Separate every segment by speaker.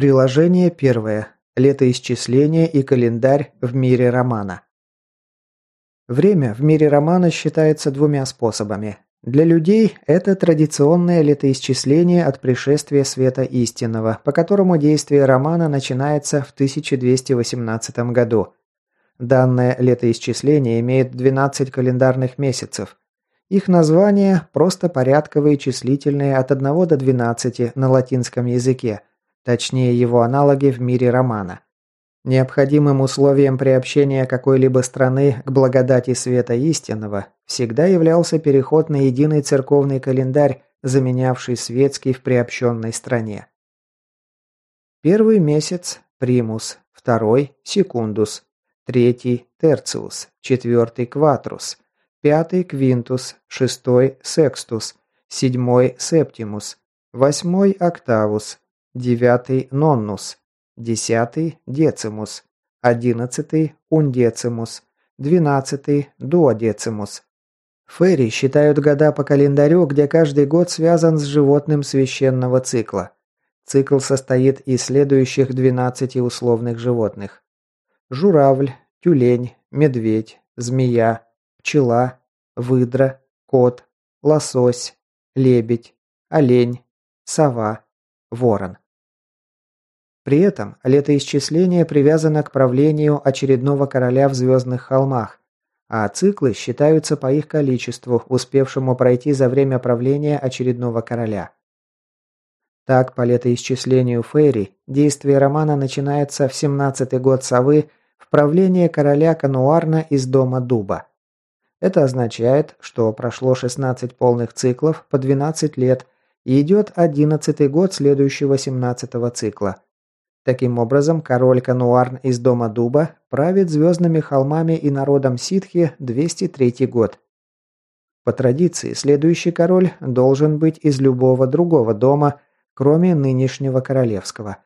Speaker 1: Приложение первое. Летоисчисление и календарь в мире романа. Время в мире романа считается двумя способами. Для людей это традиционное летоисчисление от пришествия света истинного, по которому действие романа начинается в 1218 году. Данное летоисчисление имеет 12 календарных месяцев. Их названия просто порядковые числительные от 1 до 12 на латинском языке, точнее его аналоги в мире романа. Необходимым условием приобщения какой-либо страны к благодати света истинного всегда являлся переход на единый церковный календарь, заменявший светский в приобщенной стране. Первый месяц – примус, второй – секундус, третий – терциус, четвертый – кватрус, пятый – квинтус, шестой – секстус, седьмой – септимус, восьмой – октавус, девятый – ноннус, десятый – децимус, одиннадцатый – ундецимус, двенадцатый – дуодецимус. Ферри считают года по календарю, где каждый год связан с животным священного цикла. Цикл состоит из следующих 12 условных животных. Журавль, тюлень, медведь, змея, пчела, выдра, кот, лосось, лебедь, олень, сова, ворон. При этом летоисчисление привязано к правлению очередного короля в Звездных холмах, а циклы считаются по их количеству, успевшему пройти за время правления очередного короля. Так, по летоисчислению Фейри, действие романа начинается в 17-й год совы в правлении короля Кануарна из дома Дуба. Это означает, что прошло 16 полных циклов по 12 лет идет 11-й год следующего 17-го цикла – Таким образом, король Кануарн из Дома Дуба правит звездными холмами и народом ситхи 203 год. По традиции, следующий король должен быть из любого другого дома, кроме нынешнего королевского.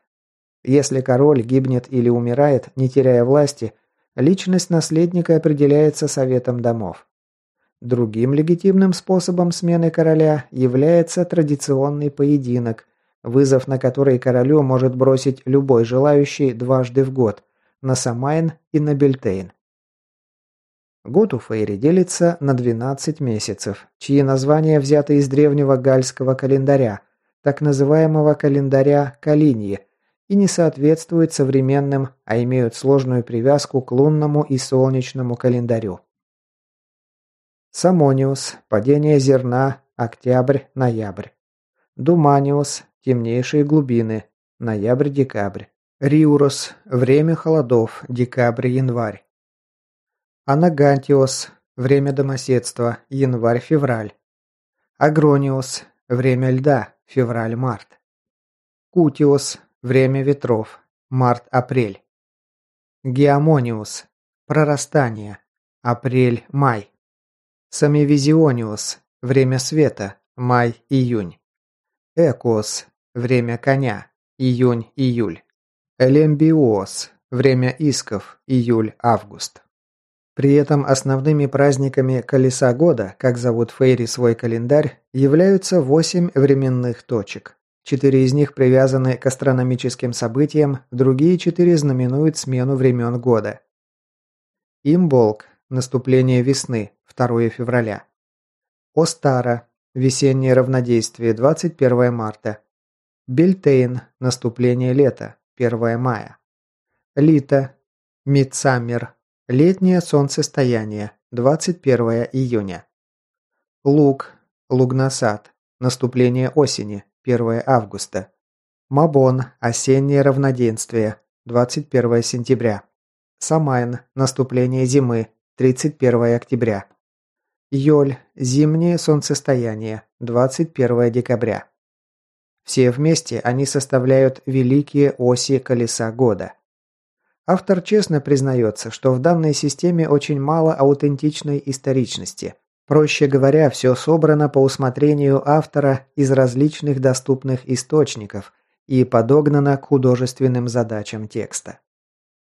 Speaker 1: Если король гибнет или умирает, не теряя власти, личность наследника определяется советом домов. Другим легитимным способом смены короля является традиционный поединок – вызов на который королю может бросить любой желающий дважды в год – на Самайн и на Бельтейн. Год у Фейри делится на 12 месяцев, чьи названия взяты из древнего гальского календаря, так называемого календаря Калиньи, и не соответствуют современным, а имеют сложную привязку к лунному и солнечному календарю. Самониус – падение зерна, октябрь-ноябрь. Думаниус Темнейшие глубины. Ноябрь-декабрь. Риурос. Время холодов. Декабрь-январь. Анагантиос. Время домоседства. Январь-февраль. Агрониос. Время льда. Февраль-март. Кутиос. Время ветров. Март-апрель. Геомониус. Прорастание. Апрель-май. Самивизиониус. Время света. Май-июнь. Экос. Время коня. Июнь-июль. Элембиос. Время исков. Июль-август. При этом основными праздниками Колеса года, как зовут Фейри свой календарь, являются восемь временных точек. Четыре из них привязаны к астрономическим событиям, другие четыре знаменуют смену времен года. Имболк – наступление весны, 2 февраля. Остара – весеннее равнодействие, 21 марта. Бельтейн. Наступление лета. 1 мая. Лита. Мидсаммер. Летнее солнцестояние. 21 июня. Луг. Лугнасад. Наступление осени. 1 августа. Мабон. Осеннее равноденствие. 21 сентября. Самайн. Наступление зимы. 31 октября. Йоль. Зимнее солнцестояние. 21 декабря. Все вместе они составляют великие оси колеса года. Автор честно признается, что в данной системе очень мало аутентичной историчности. Проще говоря, все собрано по усмотрению автора из различных доступных источников и подогнано к художественным задачам текста.